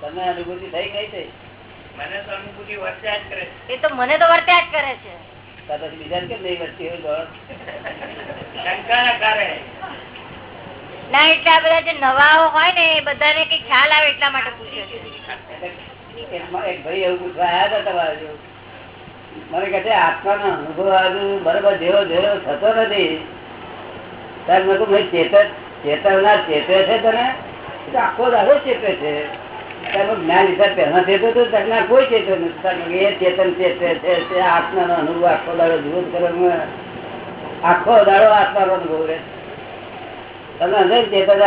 તમને અનુભૂતિ થઈ કઈ થઈ મને તો અનુભૂતિ વર્ત્યા જ કરે એ તો મને તો વર્ત્યા જ કરે છે. પછી બીજા કેમ નહીં વધતી હોય શંકાના કારણે. ના એટલે આ બધા જે નવાઓ હોય ને એ બધાને કઈ ખ્યાલ આવે એટલા માટે પૂછે છે. એક ભાઈ એવું પૂછવા આવ્યા હતા તમારા જેવું. મને કહે છે આત્માનો અનુભવ હજુ બરોબર જેવો જેવો થતો નથી. ત્યારે મેં ચેતવના ચેતે છે તને? આખો દાડો ચેતે છે. એ ચેતન ચેતે છે આત્માનો અનુભવ આખો દાડો જુઓ કરવામાં ચેતન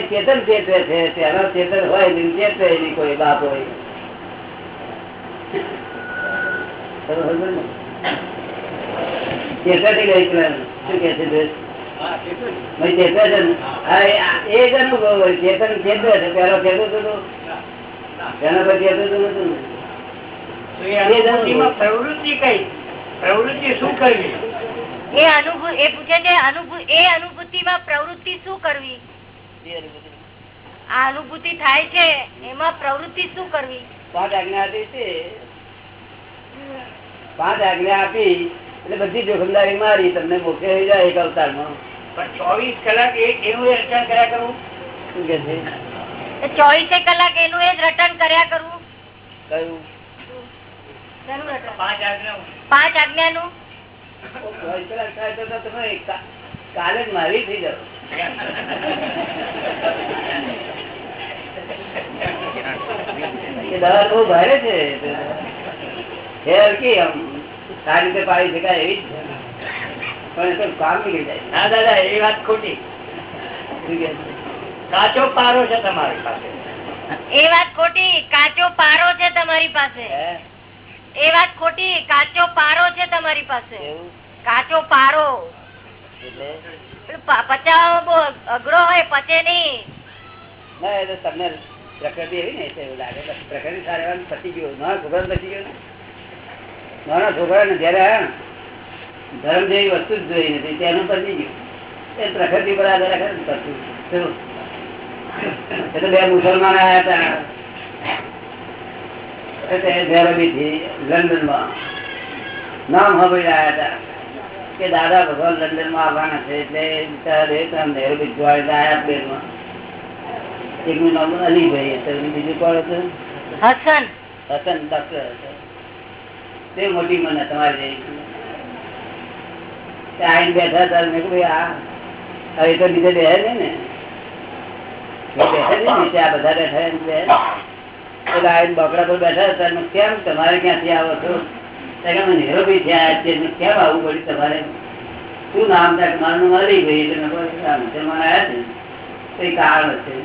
ચેતન ચેતન. ચેતવે છે, તેનો ચેતન હોય ને ચેતવે એની કોઈ બાપ હોય. બરોબર ને? ચેતવતી ગઈ. શું કે છે તે? ભાઈ ચેતવે છે ને? હા, એ- આ- એ જ અનુભવ ચેતન ચેતવે છે પેલો ચેતવતું હતું. તેના પર ચેતવતું નતું ને. તો એ અનુભૂતિમાં પ્રવૃત્તિ કઈ પ્રવૃત્તિ શું કરવી એ અનુભૂ એ પૂછે છે અનુભૂ એ અનુભૂતિમાં પ્રવૃત્તિ શું કરવી આ અનુભૂતિ થાય છે એમાં પ્રવૃત્તિ શું કરવી પાંચ આજ્ઞા આપી છે પાંચ આજ્ઞા આપી એટલે બધી જોખમદારી મારી તમને મોક્ષે થઈ જાય એક અવતારમાં. પણ ચોવીસ કલાક એક એવું રચન કર્યા કરવું શું કે છે? ચોવીસે કલાક એનું એ જ રટન કર્યા કરવું કયું? પાંચ આજ્ઞા નું ચોવીસ કલાક થાય તો તો તમે કાલે જ મારી થઈ જાવ દવા બહુ ભારે છે. છે હલકી આમ. સારી રીતે પાડી શકાય એવી પણ એ કામ નીકળી જાય. ના દાદા એ વાત ખોટી? કાચો પારો છે તમારી પાસે. એ વાત ખોટી કાચો પારો છે તમારી પાસે. એ વાત ખોટી કાચો પારો છે તમારી પાસે. કાચો પારો. એટલે? પેલું પ- બહુ અઘરો હોય પચે નહીં. ના એ તો તમને પ્રકૃતિ એવી ને એવું લાગે. પ્રકૃતિ સારી પતી ગયું ના છોકરા પતી ગયું ને. નાના છોકરાને જયારે ધર્મ જેવી વસ્તુ જ જોઈ નથી તેનું પતી ગયું એ પ્રકૃતિ પર આધાર? એટલે બે મુસલમાન આવ્યા હતા. એટલે ઝેરબી થી લંડનમાં નામ સાંભળી આવ્યા હતા કે દાદા ભગવાન લંડનમાં આવવાના છે એટલે નેહરુબી જોડે આવ્યા પ્લેનમાં એકનું નામ અલીભાઈ હતું બીજું કોણ હતું? હસન. હસન ડોક્ટર હતો. તે મોટી મને તમારી. આઈને બેઠા હતા, મેં કહ્યું આ હવે તો બીજે નહીં ને. બેહે નહીં બધા બેઠા બેઠા કેમ તમારે આવવું પડ્યું તમારે? શું નામ છે? મારું નામ અલીભાઈ એટલે મેં મુસલમાન કઈ કારણ હશે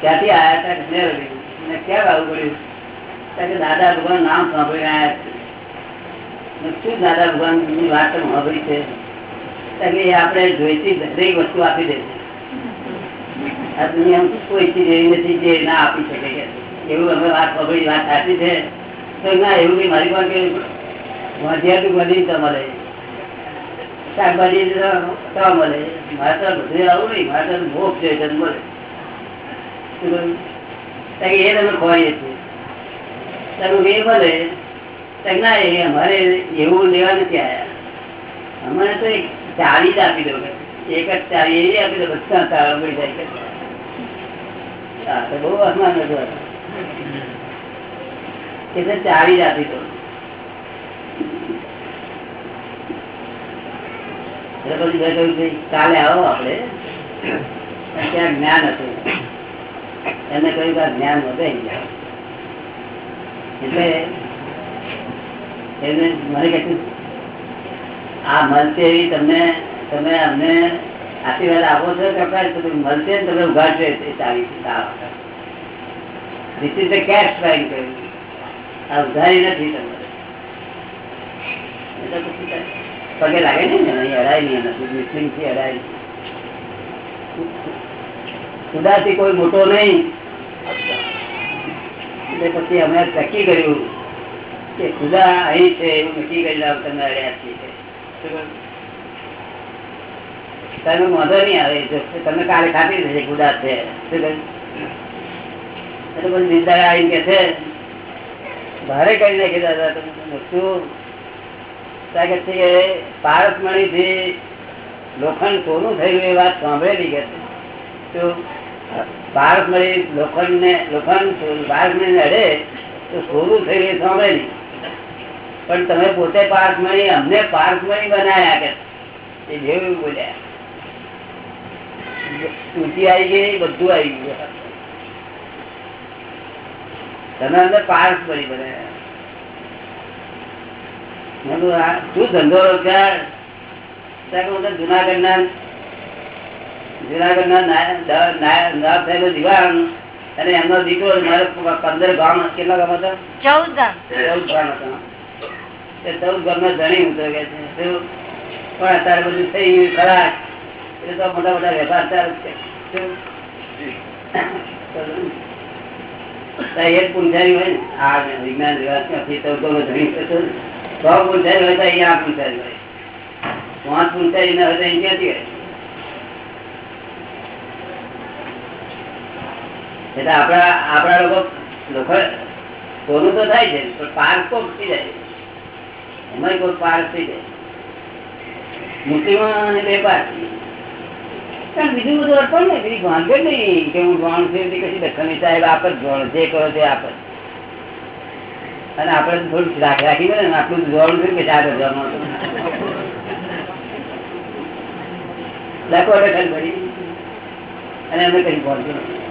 ક્યાંથી આવ્યા હતા કેમ આવવું પડ્યું? દાદા ભગવાન નામ સાંભળી રહ્યા છે. શું દાદા ભગવાનની વાત સાંભળી છે? આપણે જોઈતી દરેક વસ્તુ આપી દે આ દુનિયા કોઈ ચીજ એવી નથી જે ના આપી શકે એવું અમે વાત સાંભળી, વાત સાચી છે? તો ના, એવું કઈ મારી પાસે વાંધ્યા બધી તમારે શાકભાજી તો મળે. મારે તો બધું આવું નહીં. મારે તો ભોગ છે મળે? એ તમે ખોવાઈએ છીએ. તારું એ તો ના એ અમારે એવું લેવા નથી અમારે તો એક ચાવી જ આપી દો. એક જ અસમાન હતું આ. કે જ આપી કાલે આવો આપડે. ત્યાં જ્ઞાન હતું. એને કહ્યું કે જ્ઞાન વધે એટલે એને મને કહે આ મળશે એવી તમને, તમે અમને આશીર્વાદ આપો છો કે આપણે તમે મળશે ને તમે ઉઘાડશો એ ચાવી this is the cash trying આ ઉધારી નથી તમારે. પગે લાગે નહીં ને, અહીં અડાય નહીં નથી મુસ્લિમથી અડાય. નહીં. કોઈ મોટો નહીં. એટલે પછી અમે નક્કી કર્યું કે ખુદા અહીં છે એવું નક્કી કરી તમે અડ્યા છીએ. આવે તમને કાલે ખાતી થશે ખુદા છે. નિંદા આવીને કે છે, ભારે કરી નાખી દાદા, તમે શું કે છે કે પારસમણી થી લોખંડ સોનું થયું એ વાત સાંભળેલી કે છે શું પારસમણી લોખંડ પારસમણી ને અડે તો સોનું ગયું સાંભળે નહીં. પણ તમે પોતે પારસમણી અમને પારસમણી બનાયા કે એ જેવું બોલ્યા. ઊંચી આવી ગઈ, બધું આવી ગયું. તમે અંદર પાર્ક મળી બનાયા શું ધંધો રોજગાર? જુનાગઢ ના જુનાગઢ ના નાય- દ- નાય- નાયબ સાહેબ દિવાન અને એમનો દીકરો મારે પંદર ગામ કેટલા ગામ હતા? ચૌદ ગામ. ચૌદ ગામ હતા. ચૌદ ગામ ના ધણી હું તો છે પણ અત્યારે બધું થઈ ગયું ખરા એ તો મોટા મોટા વેપાર ચાલુ છે. એક પૂંજારી હોય ને આ વિજ્ઞાન વિભાગમાંથી ચૌદ ગામ ધણી થતો ને. પૂંજારી હોય તો અહીંયા પૂંજારી હોય. પાંચ પૂંજારી ના હોય તો અહીંયા ક્યાંથી હોય એટલે આપણા આપણા લોકો સોનું તો થાય છે, પણ પાર્ક કોક થઈ જાય. એમાં કોઈ પાર્ક થઈ જાય. મુસ્લિમો અને પાર્ક કારણ બીજું બધું અર્પણ ને બીજી ભાંગે નહીં કે હું જાણું છું એવી કશી દખલની સાહેબ, આપ જ જોણ, જે કરો તે આપ અને આપણે થોડું રાખ દે ને, આટલું જોવાનું છે કે ચાર હજાર લખો ખાલી ભરી અને અમે કઈ પહોંચ્યું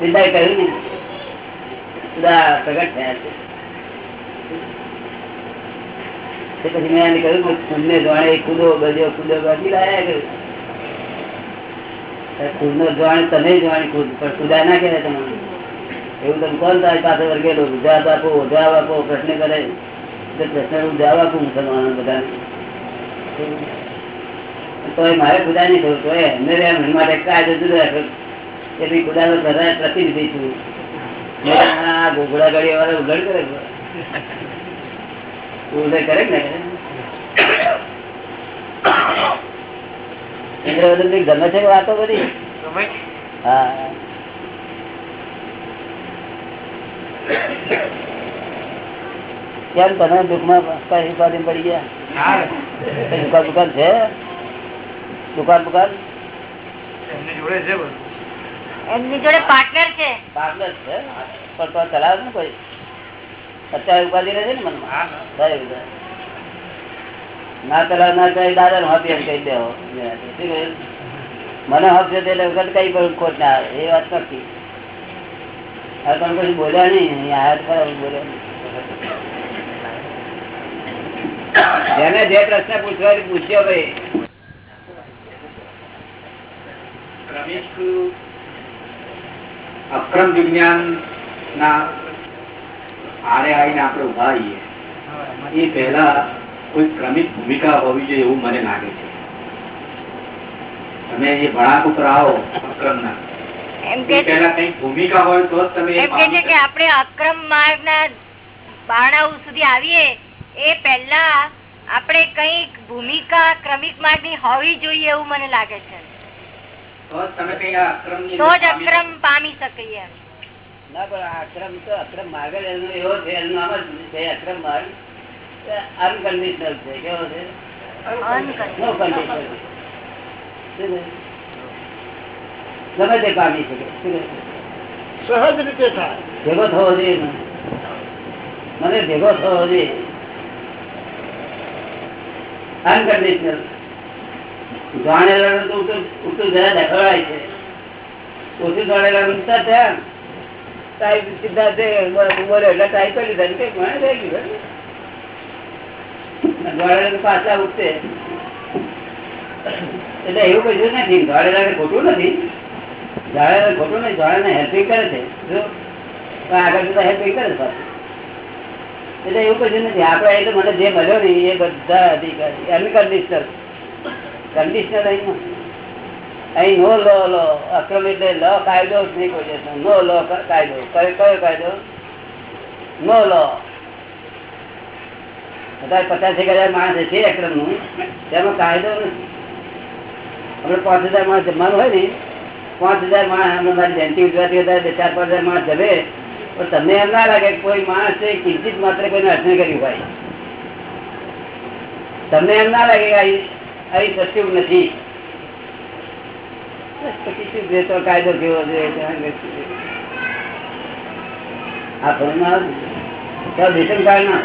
સિદ્ધાએ કહ્યું ને, બધા પ્રગટ થયા છે. પછી મેં એને કહ્યું ખુદને જાણે કૂદો ગજો કૂદો ગજી લાયા કહ્યું ખુદનો જાણ તમે જાણે ખુદ પણ ખુદા ના કહેવાય તમને એવું તમે કોણ તારી પાસે વર્ગેલો જવાબ આપો જવાબ આપો, પ્રશ્ન કરે. તો પ્રશ્ન જવાબ આપું મુસલમાનો બધાને. તો મારે ખુદા નહીં થયું તો એમને એમ માટે કાય જતું રાખ્યો ભાઈ ખુદાનો પ્રધાન પ્રતિનિધિ છું. આ ગાડી વાળા ઉઘડ કરે ઉઘડ કરે કે ના કરે એટલે બધું કંઈક ગમે છે વાતો બધી? હા. કેમ તમે દુઃખમાં કઈ ઉપાધિ પડી ગયા? દુકાન દુકાન છે? દુકાન દુકાન જોડે છે બધું. એમની જોડે પાર્ટનર છે. પાર્ટનર છે? પણ તો ચલાવે ને કોઈ? અત્યારે ઉપાધિ રહે છે ને મનમાં ના ચલાવ ના કઈ દાદા ને હાથી એમ કહી દેવો મને હપશે એટલે વખત કઈ પણ ખોટ ના આવે એ વાત નથી હવે તમે કશું બોલ્યા નહીં અહીંયા આયા તો ખરા બોલ્યા નહીં. જેને જે પ્રશ્ન પૂછવા પૂછ્યો ભાઈ. ક્રમિક અક્રમ વિજ્ઞાન ના આરે આવીને આપણે ઊભા રહીએ એ પહેલા કોઈ ક્રમિક ભૂમિકા હોવી જોઈએ એવું મને લાગે છે તમે એ ભણાક ઉપર આવો છે કે આપણે અક્રમ માર્ગ ના બારણાઓ સુધી આવીએ એ પહેલા આપણે કંઈક ભૂમિકા ક્રમિક માર્ગની હોવી જોઈએ એવું મને લાગે છે. તો જ અક્રમ પામી શકીએ ના પણ અક્રમ તો અક્રમ માર્ગ એવો છે એનું નામ જ છે અક્રમ માર્ગ. અનકન્ડિશનલ છે કેવો છે? Unconditional. નો કન્ડિશનલ ગમે તે પામી શકે સહજ રીતે થાય. ભેગો થવો જોઈએ મને. મને ભેગો થવો જોઈએ. અનકન્ડિશનલ એટલે ટાઈપ કરી દીધા કંઈક મને થઈ એવું કશું નથી. ગાળેલા ખોટું નથી. જાણેલા ખોટું નહીં જાણેલા હેલ્પિંગ કરે છે. જો આગળ જતા હેલ્પિંગ કરે પાછું. એટલે એવું કશું નથી. આપડે એટલે મને જે મળ્યો ને એ બધા અધિકારી અનકન્ડિશનલ કન્ડિશનલ અહીં નથી. અહીં નો લો લો અક્રમ એટલે લો કાયદો જ નહીં કોઈ જતો નો લો કાયદો કયો કયો કાયદો નો લો અત્યારે પચાસ એક હજાર માણસ છે અક્રમનું તેમાં કાયદો નથી આપણે પાંચ હજાર માણસ જમવાનું હોય ને પાંચ હજાર માણસ અમે મારી જયંતિ ઉજવાતી હતા બે ચાર પાંચ હજાર માણસ જમે પણ તમને એમ ના લાગે કે કોઈ માણસ કિંચિત માત્ર કોઈને અર્થને કર્યું હોય તમને એમ ના લાગે કે અહીં અહીં નથી. પછી કાયદો કેવો આ ફોનમાં ભીષણ કાળ ના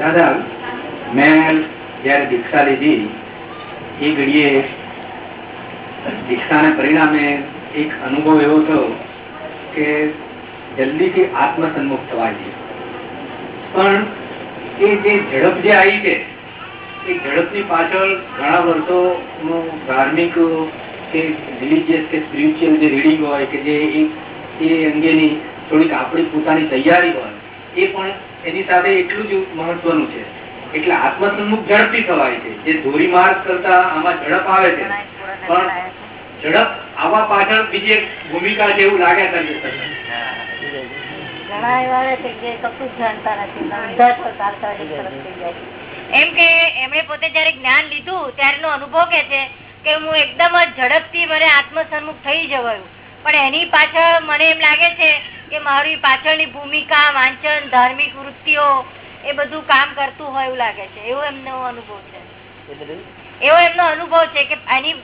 દાદા, મેં જયારે દીક્ષા લીધી, એ ઘડીએ દીક્ષાના પરિણામે એક અનુભવ એવો થયો કે જલ્દીથી આત્મસન્મુખ થવા જોઈએ પણ એ જે ઝડપ જે આવી છે, એ ઝડપની પાછળ ઘણા વર્ષોનું ધાર્મિક, કે રિલિજિયસ કે સ્પિરિચ્યુઅલ જે રીડિંગ હોય, કે જે એ- અંગેની થોડીક આપણી પોતાની તૈયારી હોય, એ પણ એની સાથે એટલું જ મહત્વનું છે. એટલે આત્મસન્મુખ ઝડપથી થવાય છે. જે ધોરી માર્ગ કરતા આમાં ઝડપ આવે છે. પણ ઝડપ આવા પાછળ બીજી એક ભૂમિકા છે એવું લાગે કરે છે ઘણા એવા છે જે કશું જાણતા નથી. એમ કે એમણે પોતે જયારે જ્ઞાન લીધું ત્યારેનો અનુભવ કે છે કે હું એકદમ જ ઝડપથી મને આત્મસન્મુખ થઈ જવાયું. પણ એની પાછળ મને એમ લાગે છે કે મારી પાછળની ભૂમિકા વાંચન ધાર્મિક વૃત્તિઓ એ બધું કામ કરતું હોય એવું લાગે છે. એવો એમનો અનુભવ છે. એવો એમનો અનુભવ છે કે આની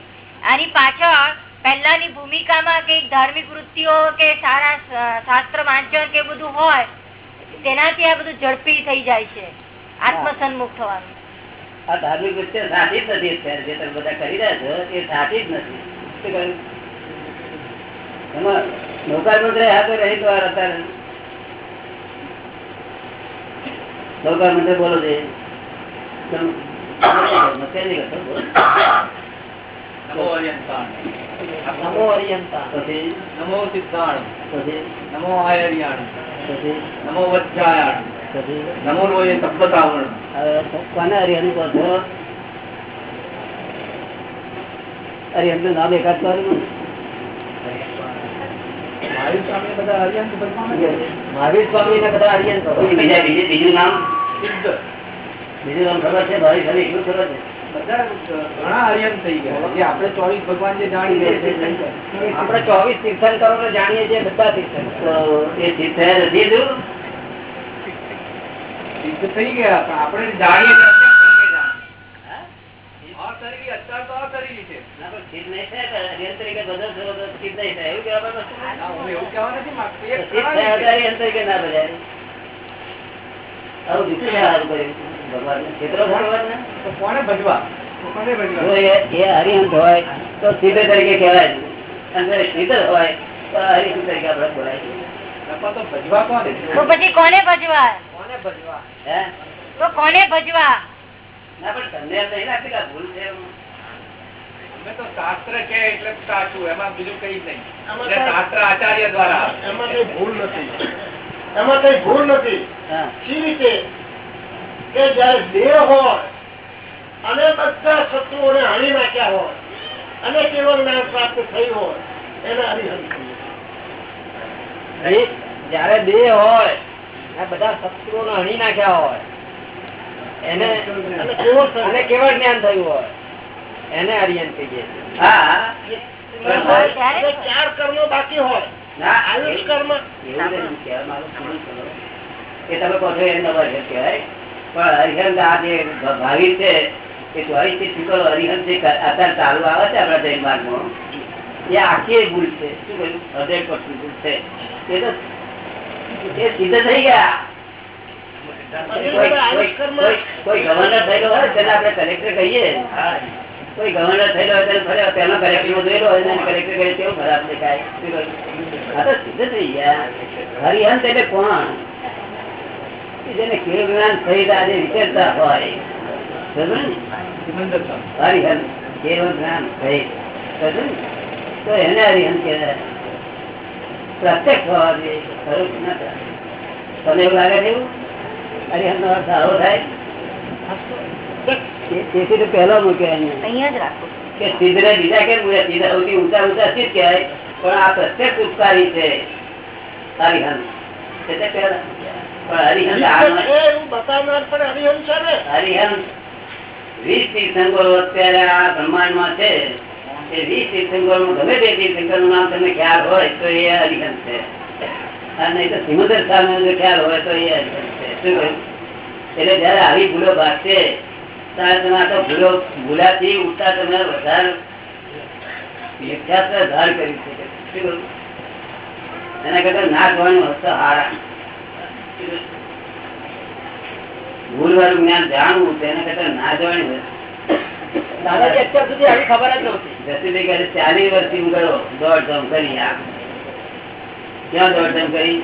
આની પાછળ પહેલાની ભૂમિકામાં કંઈક ધાર્મિક વૃત્તિઓ કે સારા શાસ્ત્ર વાંચન કે બધું હોય, તેનાથી આ બધું ઝડપી થઈ જાય છે, આત્મસન્મુખ થવાનું. આ ધાર્મિક વૃત્તિઓ સાચી જ નથી અત્યારે, જે તમે બધા કરી રહ્યા છો, એ સાચી જ નથી. એમાં નૌકાર મંત્રી હા તો રહી તો અત્યારે મંત્રી બોલો છે. નમસ્કાર કરતો. નમો અરિયંતાણ નમો અરિયંતા. નમો સિદ્ધાણ પછી નમો આયર્યાણ પછી નમો નમો લોય સબ્બતાવણ કોને હરિહન કહો છો નું નામ એકાદ કરો મહાવીર સ્વામી બધા અરિયંત મહાવીર સ્વામી ને બધા હરિહન બીજા બીજું બીજું નામ બીજું નામ ખબર છે સ્વામી ખબર છે ઘણા અરિયંત થઈ ગયા. જે આપણે ચોવીસ ભગવાન જે જાણી આપણે ચોવીસ તીર્થંકરો જાણીએ છીએ બધા તીર્થંકરો. સિદ્ધ થઈ ગયા પણ આપણે જાણીએ જાણીએ. એવું કહેવા નથી. હરિહંત હોય તો સીધે તરીકે કહેવાય. અને સિદ્ધ હોય તો હરિહંત તરીકે આપણે બોલાય તો ભજવા કોને તો પછી કોને ભજવા? કોને ભજવા? હે? તો કોને ભજવા? ના પણ તમને એમ નહીં લાગતું ભૂલ છે અમે તો શાસ્ત્ર કે એટલે સાચું એમાં બીજું કઈ નહીં. શાસ્ત્ર આચાર્ય દ્વારા. એમાં કઈ ભૂલ નથી. એમાં કઈ ભૂલ નથી. હા. રીતે? કે જયારે દેહ હોય અને બધા શત્રુઓને હાણી નાખ્યા હોય અને કેવળ જ્ઞાન પ્રાપ્ત થયું હોય એને. એ જયારે દેહ હોય બધા શત્રુઓ ને હણી નાખ્યા હોય એને અને કેવળ થયું. અને કેવળ જ્ઞાન થયું હોય એને હરિહંત કહીએ ચાર કર્મો બાકી હોય આયુષ કર્મ. એ તમે કહો છો એ નવા કહેવાય પણ હરિહંત આ જે ભાવિ છે એ ભાવિ થી શુક્ર હરિહંત જે અત્યારે ચાલુ આવે છે આપણા જૈન માર્ગમાં? એ આખી ભૂલ છે. શું કહ્યું? હંડ્રેડ પર્સન્ટ ભૂલ છે? એ તો એ સિદ્ધ થઈ ગયા. કોઈ- ગવર્નર થયેલો હોય તેને આપણે કલેક્ટર કહીએ. કોઈ ગવર્નર થયેલો હોય તેને ફરે પહેલો કલેક્ટર જોયેલો હોય તેને કલેક્ટર કેવું ખરાબ દેખાય? આ તો સીધે થઈ ગયા. હરિહંત એટલે કોણ? જેને કેવ જ્ઞાન સહિત આજે વિચારતા હોય હરિહન કેવ જ્ઞાન સહિત તો એને હરિહન કહેવાય પ્રત્યક્ષ હોવા જોઈએ ખરું કે ના થાય? તને એવું લાગે છે હરિહન નો અર્થ આવો થાય? તેથી તો પહેલો મૂક્યો અહીંયા જ રાખો. કે સિદ્ધને બીજા કેમ બોલ્યા સીધા સૌથી ઊંચા ઊંચા સિદ્ધ કહેવાય. પણ આ પ્રત્યક્ષ ઉપકારી છે. હરિહન એટલે પહેલા. એટલે જયારે આવી ભૂલો ભાગશે ત્યારે તમે આ તો ભૂલો ભૂલાથી ઉઠતા તમે વધારે ધાર કરી શકે. શું એના કરતા ના જોવાનું હશે હારા. ભૂલ વાળું જ્ઞાન જાણવું તેના કરતા ના જોવાનું દાદાજી અત્યાર સુધી આવી ખબર જ નહોતી. જતીભાઈ કહે ચાલીસ વર્ષથી હું ગયો દોડધામ કરી આ ક્યાં દોડધામ કરી?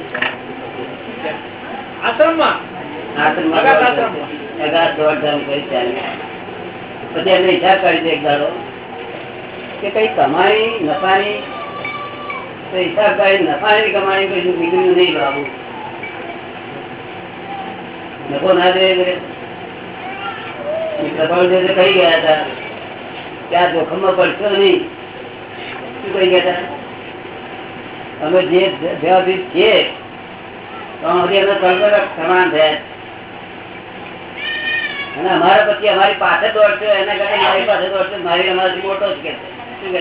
આશ્રમમાં. આશ્રમમાં દોડધામ કરી. અગાધ દોડધામ કરી ચાલી પછી એમને હિસાબ કરી દે એક દાડો કે કઈ કમાણી નફાની. તો હિસાબ કરી નફાની કમાણી કઈ બીજું નહીં બાબુ કહી ગયા હતા? આ જોખમમાં પડશો નહીં? શું કહી ગયા અમે જે જવાબી છીએ સમાન થયા. અને અમારા પછી અમારી પાસે દોડશો, એના કરતા મારી પાસે દોડશો, મારી અમારાથી મોટો જ કે શું કે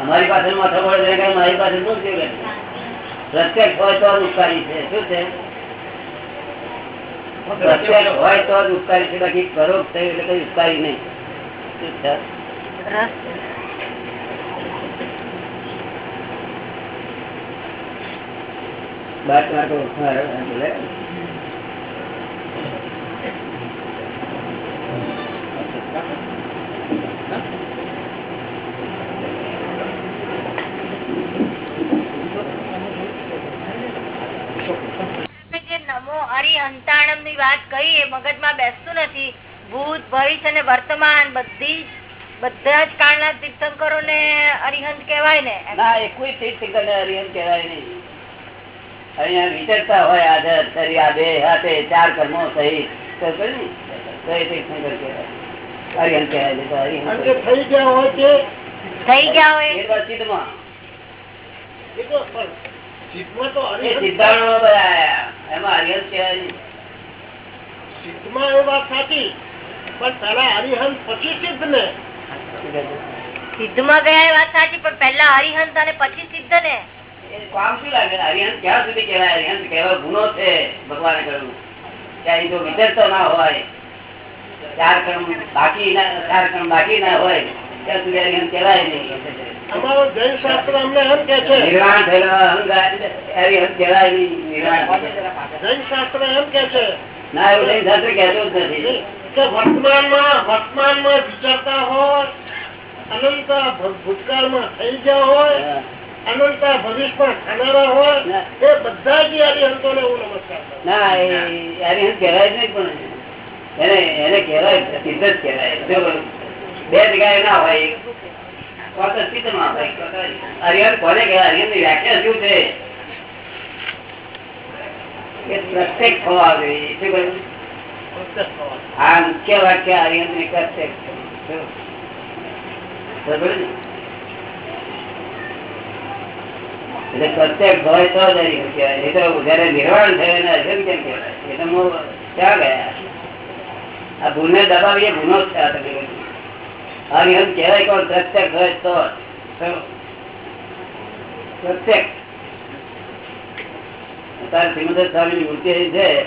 અમારી પાસે માથા પડે મારી પાસે શું કે છે? પ્રત્યક્ષ હોય તો જ છે. શું છે? હોય તો ઉપકારી છે બાકી પરોક્ષ થયું એટલે કઈ ઉપકારી નહીં ઉઠાડો, એમ બોલે. તમે જે નમો હરિહંતાણમની વાત કહી એ મગજમાં બેસતું નથી. ભૂત ભવિષ્ય અને વર્તમાન બધી બધા જ કાળના તીર્થંકરો ને અરિહંત કહેવાય ને ના એ કોઈ તીર્થંકરને હરિહંત કહેવાય નહીં. અહીંયા વિચરતા હોય આદર શરીર આ બે હાથે ચાર કર્મો સહિત. તો કહ્યું ને, તો એ તીર્થંકર કહેવાય. હરિહંત કહેવાય છે તો અને જે હરિહંત થઈ ગયા હોય છે થઈ ગયા હોય. સિદ્ધમાં સિદ્ધમાં? ગયા એ વાત સાચી પણ પહેલા હરિહંત અને પછી સિદ્ધ ને. કામ શું લાગે? હરિહંત ક્યાં સુધી કહેવાય? હરિહંત કહેવાય ગુનો છે ભગવાને કહ્યું ત્યાં જો વિચરતો ના હોય. ચાર કર્મ બાકી ના ચાર કર્મ બાકી ના હોય. હરિહંત અમારો જૈન શાસ્ત્ર અમને એમ કે છે. નિર્વાણ થયેલો અહંકાર હરિહંત કહેવાય નહીં નિર્વાણ જૈન શાસ્ત્ર એમ કે છે. ના એવું નહીં શાસ્ત્ર કહેતું જ નથી. કે વર્તમાનમાં વર્તમાનમાં વિચારતા હોય અનંત ભૂતકાળમાં થઈ ગયા હોય. અનંત ભવિષ્યમાં થનારા હોય એ બધા જ હરિહંતોને હું નમસ્કાર ના એ હરિહંત કહેવાય જ નહીં પણ એને એને કહેવાય સિદ્ધ જ કહેવાય. બે જગ્યાએ ના હોય. એક કોક જ સિદ્ધમાં હોય. કોક જ- હરિહંત કોને કહેવાય? હરિહંતની વ્યાખ્યા શું છે? કે પ્રત્યેક થવા જોઈએ. શું કહ્યું? પ્રત્યક્ષ થવા. આ મુખ્ય વાક્ય હરિહંતની પ્રત્યેક જો. બરાબર ને? એટલે પ્રત્યેક હોય તો જ હરિહંત કહેવાય. એ તો જયારે નિર્વાણ થયો એને હરિહંત કેમ કહેવાય? એ તો હું ક્યાં ગયા? આ ભૂલને દબાવીએ ગુનો જ છે આ તમે કહ્યું. કહેવાય કોણ? પ્રત્યેક હોય તો જ. તાર શ્રીમદ સ્વામી ની મૂર્તિ છે,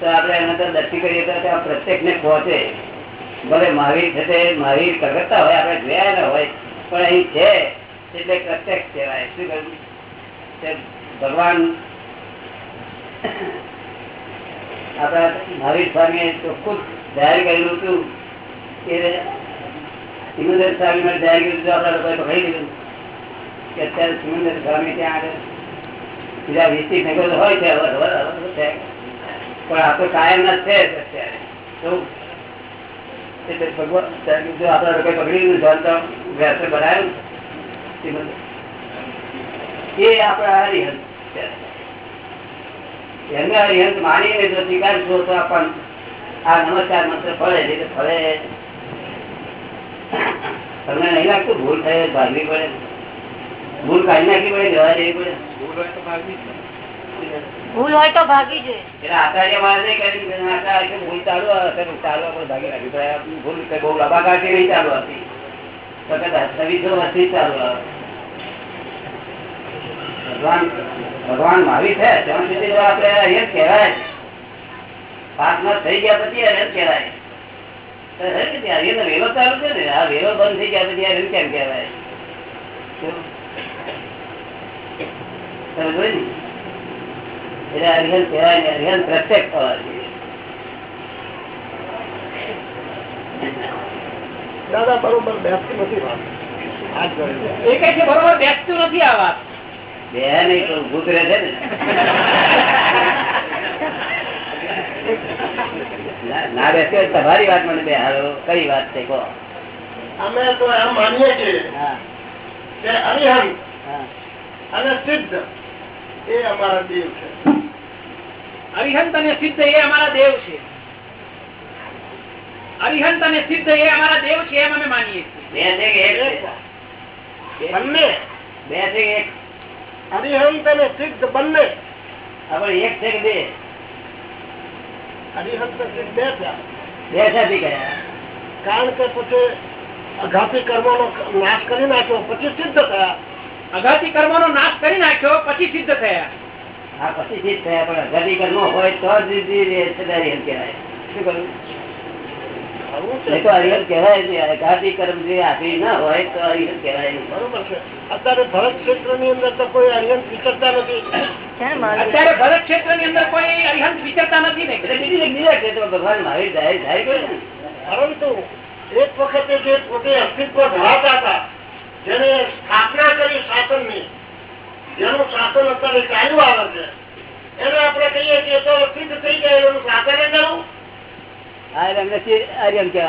તો આપણે એના તો દર્શન કરીએ તો આ પ્રત્યેક ને પહોંચે. ભલે મહાવીર છે તે, મહાવીર પ્રગટતા હોય, આપણે જોયા ના હોય, પણ અહીં છે, એટલે પ્રત્યક્ષ કહેવાય. શું કહ્યું? ભગવાન આપણા મહાવીર સ્વામીએ ચોખ્ખું જાહેર કરેલું હતું કે સિમંદર સ્વામી માટે જાય ગયું આપણા લોકોએ પકડી લીધું. કે અત્યારે સિમંદર સ્વામી ત્યાં આગળ બીજા વીસ ત્રીસ નગર હોય છે છે. પણ આ કાયમ ના છે અત્યારે. ભગવાન જો પકડી લીધું બનાવ્યું. એ આપણા હરિહંત છે. એમને હરિહંત માનીને જો તો આપણ આ નમસ્કાર મંત્ર ફળે એટલે ફળે. તમને નહીં લાગતું? ભૂલ થાય ભાગવી પડે. ભૂલ કાઢી નાખવી પડે જવા દેવી પડે. ભૂલ હોય તો ભાગી જોઈએ એટલે આચાર્ય મહારાજે કહ્યું કે આટલા ભૂલ ચાલુ તો ચાલુ આપણે ભાગી તો આ ભૂલ બહુ લાંબા કાળથી નહીં ચાલુ હતી. ભગવાન ભગવાન મહાવીર છે ત્યાં સુધી તો આપણે અહીંયા જ કહેવાય. જ. થઈ ગયા પછી અહીંયા જ કહેવાય તો હે કે ત્યાં અહીંયા તો વેલો ચાલુ છે ને આ વેલો બંધ થઈ ગયા પછી અહીંયા કેમ કહેવાય શું? સમજ પડી ને? એટલે અરિહંત કહેવાય ને અરિહંત પ્રત્યક્ષ થવા જોઈએ દાદા બરોબર બેસતી નથી વાત. એ કઈ છે બરોબર બેસતું નથી આ વાત બે નહીં તો ભૂત રહે છે ને ના- ના બેસે તમારી વાત મને બે હારો કઈ વાત છે કહો. અમે તો એમ માનીએ છીએ કે અરિહંત અને સિદ્ધ એ અમારા દેવ છે. અરિહંત અને સિદ્ધ એ અમારા દેવ છે. અરિહંત અને સિદ્ધ એ અમારા દેવ છે એમ અમે માનીએ છીએ. બંને. બે છે એક? અરિહંત અને સિદ્ધ બંને. હવે એક છે કે બે અરિહંત ને સિદ્ધ બે થયા બે સાથી ગયા કારણ કે પછી અઘાતી કર્મો નાશ કરી નાખ્યો પછી સિદ્ધ થયા. અઘાતી કર્મોનો નાશ કરી નાખ્યો પછી સિદ્ધ થયા. આ પછી સિદ્ધ થયા પણ અઘાતી કર્મ હોય તો જ કહેવાય. શું તો છે કહેવાય જ નહીં કર્મ જે આપી ના હોય તો અરિહંત કહેવાય બરોબર છે. અત્યારે ભરત ક્ષેત્રની અંદર તો કોઈ અરિહંત વિચરતા નથી. છે ને મહાવીર? અત્યારે ભરત ક્ષેત્રની અંદર કોઈ અરિહંત વિચરતા નથી ને? એટલે બીજી એક બીજા ક્ષેત્રો ભગવાન મહાવીર જાહેર જાહેર કર્યું પરંતુ એક વખતે જે પોતે અસ્તિત્વ ધરાવતા હતા જેને સ્થાપના કરી શાસનની જેનું શાસન અત્યારે ચાલુ આવે છે એને આપણે કહીએ કે તો સિદ્ધ થઈ જાય એનું શાસન કરવું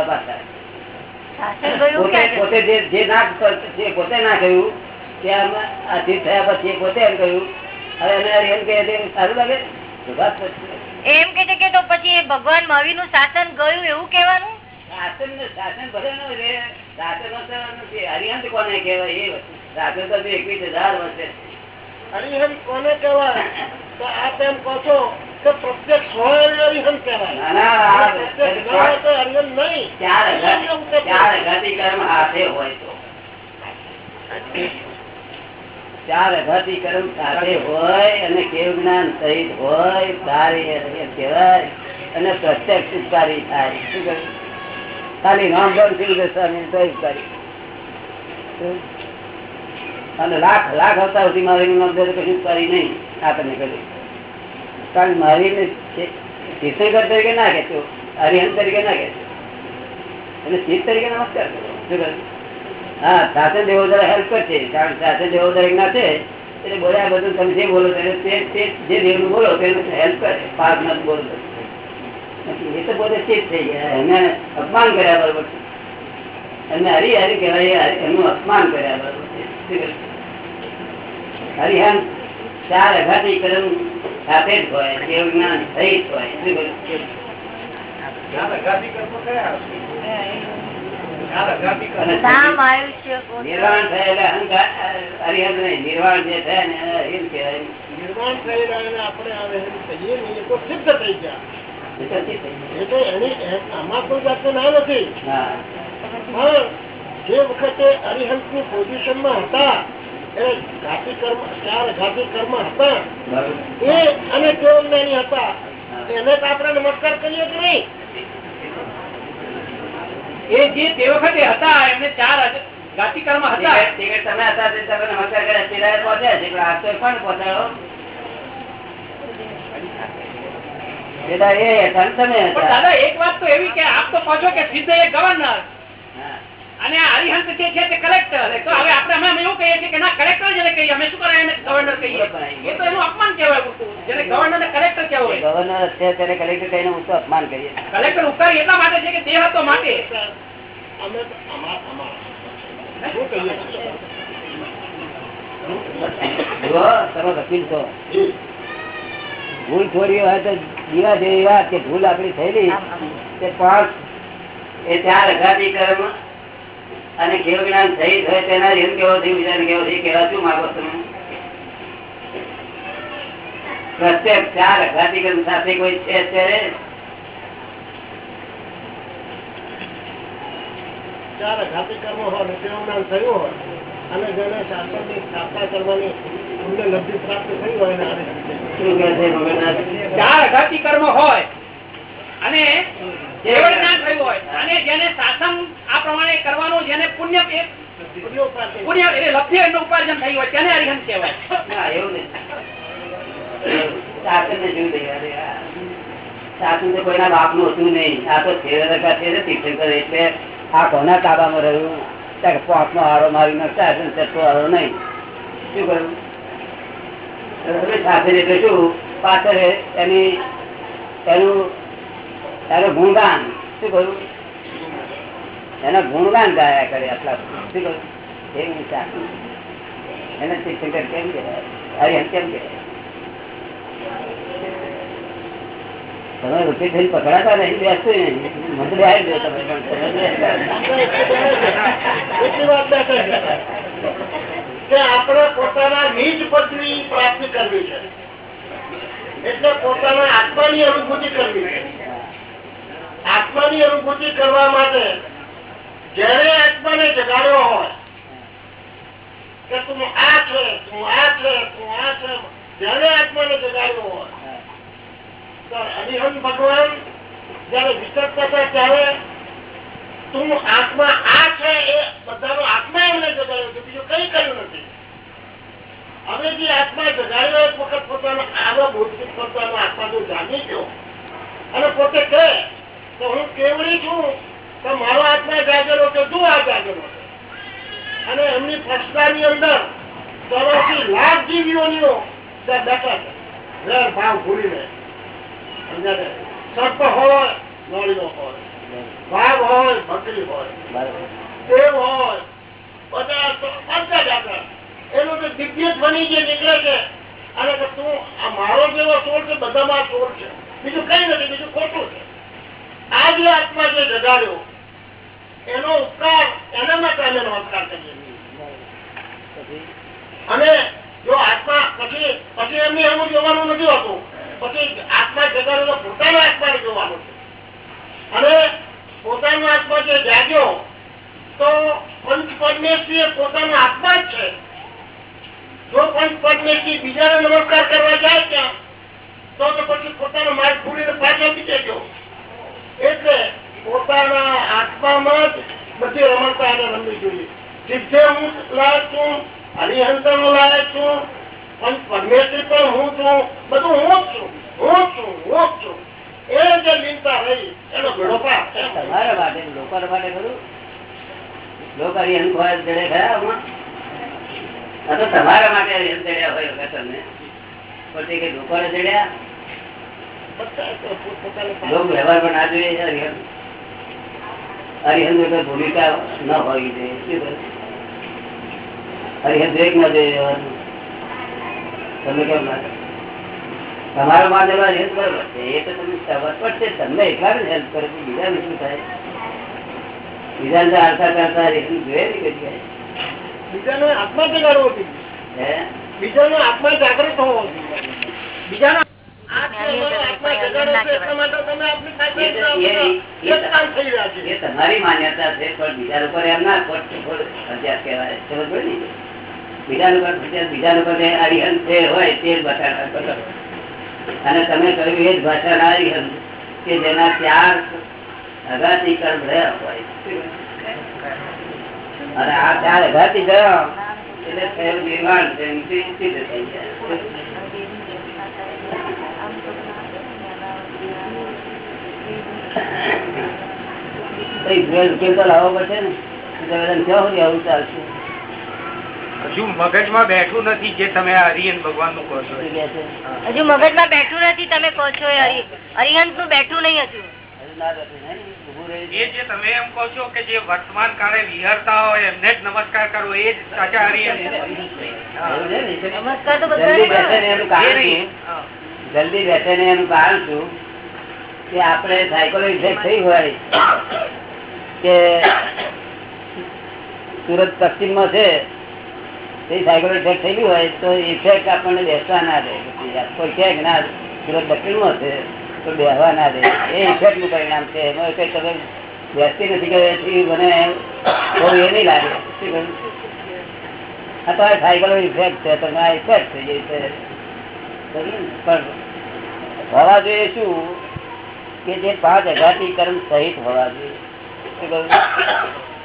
પાછા. પોતે જે ના પોતે ના કહ્યું તે આથી થયા પછી પોતે એમ કહ્યું હવે એને અરિહંત કહે તે સારું લાગે? તો વાત પછી. એમ કે છે કે તો પછી ભગવાન મહાવીરનું શાસન ગયું એવું કેવાનું શાસન ને શાસન ભલે શાસન નથી. અરિહંત કોને કહેવાય? એ વસ્તુ. શાસન તો એકવીસ હજાર વર્ષે. હરિહંત કોને કહેવાય? તો આપ એમ કહો છો પ્રત્યક્ષ હોય ચાર અઘાત કર્મ સાથે હોય અને કેવ જ્ઞાન સહિત હોય તારે કહેવાય અને પ્રત્યક્ષ ઉપકારી થાય. શું કહ્યું? ખાલી નામ જશે અને તો ઉપકારી. અને લાખ લાખ આવતા સુધી મારી નામ કશું ઉપકારી નહીં આ તમે કહ્યું. કારણ મારી તીર્થંકર તરીકે ના કહેતો હરિહન તરીકે ના કહેતો. એટલે શીત તરીકે નમસ્કાર કરો. હા શાસન દેવો જરા હેલ્પ કરશે. કારણ શાસન દેવો દરેક ના છે, એટલે બોલ્યા બધું તમે જે બોલો તે જે દેવનું બોલો તેને હેલ્પ કરે. પાક નથી બોલતો. એ તો પોતે ચિત્ત થઈ ગયા. એને અપમાન કર્યા બરોબર એમને હરી હરી કહેવાય એનું અપમાન કર્યા બરોબર શું ચાર અઘાતી કર્મ સાથે જ હોય દેવ જ્ઞાન હોય શું કહ્યું? નિર્વાણ અહંકાર નહીં નિર્વાણ જે થાય ને કહેવાય. થઈ રહ્યા એને આપણે કહીએ ને એ તો સિદ્ધ થઈ ગયા. એ તો ચિત્ત થઈ ગયું. એ તો એની આમાં કોઈ જાતનો ના નથી. જે વખતે અરિહંતની પોઝિશનમાં હતા ઘાતી કર્મ ચાર ઘાતી કર્મ હતા. એ અને કેવ જ્ઞાની હતા. એને તો આપણે નમસ્કાર કરીએ કે નહીં? એ જે તે વખતે હતા એમને ચાર કર્મ હતા. તમે હતા તે તમે નમસ્કાર કર્યા પહોંચ્યા છે આ તો પહોંચાડો દાદા એક વાત તો એવી કે આપ તો પહોંચો કે સીધે ગવર્નર. અને હરિહંત જે છે તે કલેક્ટર તો હવે આપણે અમે એવું કહીએ છીએ કે ના કલેક્ટર જેને કહીએ. અમે શું કરાય એને ગવર્નર કહીએ? એ તો એનું અપમાન કહેવાય જેને ગવર્નર ને કલેક્ટર કહેવાય. ગવર્નર છે તેને કલેક્ટર કહીને હું તો અપમાન કરીએ. કલેક્ટર ઉપકારી એટલા માટે છે કે તે હતો માટે. અમે તમે વકીલ છો ભૂલ થોડી હોય તો દીવા જેવી વાત કે ભૂલ આપડી થયેલી તે પાંચ એ ત્યાં અઘાતી કર્મ અને કેવ જ્ઞાન થઈ હોય તેના એમ કેવો થયું બીજાને કેવો થયું કેવા શું માગો તમે? પ્રત્યેક ચાર અઘાતિક્રમ સાથે કોઈ છે અત્યારે? ચાર અઘાતી કર્મો હોય તેનું જ્ઞાન થયું હોય અને જેને શાસનની સ્થાપના કરવાની અમને લબ્ધિ પ્રાપ્ત થઈ હોય ને ચાર અઘાતી કર્મ હોય અને કોઈના બાપનું હતું નહીં. આ તો એટલે આ કોના તાબામાં રહ્યું. પોપ નો હારો મારીને શાસન ચટકો હારો નહીં. શું કરું? હવે શાસન એટલે શું, પાછળ એની, એનું એનું ગુણગાન. શું કરું એના ગુણગાન ગાયા કરે આટલા શું કરું એવું શાસન એને તીર્થંકર કેમ કહેવાય? હરિહંત કેમ કહેવાય? તમે પકડાતા નહીં બેસતું નહીં. મંદિરે આવી ગયો તમે પણ. આપણે પોતાના નીચ પદની પ્રાપ્તિ કરવી છે. એટલે પોતાના આત્માની અનુભૂતિ કરવી છે. આત્માની અનુભૂતિ કરવા માટે જ્યારે આત્માને જગાડ્યો હોય, કે તું આ છે, તું આ છે, તું આ છે જ્યારે આત્માને જગાડ્યો હોય. તો હરિહન ભગવાન જયારે વિચરતા હતા ત્યારે તું આત્મા આ છે એ બધાનો આત્મા એમને જગાડ્યો છે, બીજું કઈ કર્યું નથી. હવે જે આત્મા જગાડ્યો એક વખત પોતાનો આવો ભૌતિક પોતાનો આત્મા જો જાણી ગયો. અને પોતે કહે તો હું કેવડી છું? તો મારો આત્મા જાગેલો કે તું આ જાગેલો અને એમની પ્રશ્નાની અંદર ચોરાસી લાખ જીવીઓનીઓ ભાવ ભૂલીને સર્પ હોય નોળીઓ હોય. વાઘ હોય બકરી હોય. દેવ હોય. બધા બધા જ આગળ એનું દિવ્ય ધ્વનિ જે નીકળે છે, અને તું આ મારો જેવો ચોર છે, બધામાં ચોર છે. બીજું કઈ નથી, બીજું ખોટું છે. આ જે આત્મા જે જગાડ્યો, એનો ઉપકાર એના માટે અમે નમસ્કાર કરીએ અને જો આત્મા પછી પછી એમની એમ જોવાનું નથી હોતું, પછી આત્મા જગાડેલો પોતાના આત્માને જોવાનો છે. અને પોતાનો આત્મા જે જાગ્યો, તો પંચ પરમેશ્વરી એ પોતાનો આત્મા જ છે. જો પંચ પરમેશ્વરી બીજાને નમસ્કાર કરવા જાય ત્યાં, તો પછી પોતાનો માર્ગ ભૂલીને પાછો બીજે ગયો. એટલે પોતાના આત્મામાં જ બધી રમણતા એને રમવી જોઈએ. સિદ્ધે હું લાયક છું હરિહંતર નો લાયક છું, પણ પરમેશ્વરી પણ હું છું, બધું હું જ છું, હું છું હું છું. તમારા માટે લોકો માટે ખરું? લોકો હરિહંત હોય જડે ખરા તમારા માટે જડ્યા હોય તમને પણ તે લોકોને જડ્યા ના વગર ભૂમિકા ન હોવી જોઈએ. કહે? એક ના જોઈએ વ્યવહારનું. કેમ લાગે? તમારો માનેલો હેલ્પ બરોબર છે એ તો તમને ખબર પડશે તમને એટલા જ હેલ્પ કરે છે બીજાને શું થાય? બીજાને આરતા કરતા જોઈએ ને બીજાનો આત્મા જગાડવો જોઈએ. હે? બીજાનો આત્મા જાગૃત હોવો જોઈએ. બીજાનો તમારી માન્યતા છે પણ બીજા લોકો એમ ના કહેવાય. પડી ને? બીજા લોકો બીજા લોકો હોય તે. જ અને તમે કહ્યું એ જ ભાષા અરિહંત કે જેના ચાર અગાતી કર્મ રહ્યા હોય. અને આ ચાર અગાતી ગયા એટલે થયેલું નિર્માણ છે થઈ જાય કઈ ભેળ ઉકેલ તો લાવવો પડશે ને તો બધાને ક્યાં સુધી આવું ચાલશે હજુ મગજમાં બેઠું નથી જે તમે હરિયન ભગવાનનું કહો છો. શું કહે છે? હજુ મગજમાં બેઠું નથી તમે કહો છો એ નું બેઠું નહીં હજુ. હજુ ના બેઠું નહીં? ઊભું રહી એ જે તમે એમ કહો છો કે જે વર્તમાન કાળે વિહરતા હોય એમને જ નમસ્કાર કરવો એ જ સાચા હરિયન નમસ્કાર તો. જલ્દી બેસે ને એનું કારણ શું કે આપણે સાયકોલોજી થઈ હોય. કે સુરત પશ્ચિમમાં છે તે સાયકલ ઇફેક્ટ થયેલી હોય તો ઇફેક્ટ આપણને બેસવા ના દે. કોઈ છે ના પેલો દક્ષિણમાં છે, તો બેસવા ના દે. એ ઇફેક્ટનું પરિણામ છે. એમાં કઈ તમે બેસતી નથી કે મને બહુ એ નહીં લાગે? આ તો સાયકલ ઇફેક્ટ છે તમે આ ઇફેક્ટ થઈ ગઈ છે? પણ હોવા જોઈએ શું? કે જે પાંચ હજારથી કર્મ સહિત હોવા જોઈએ. શું?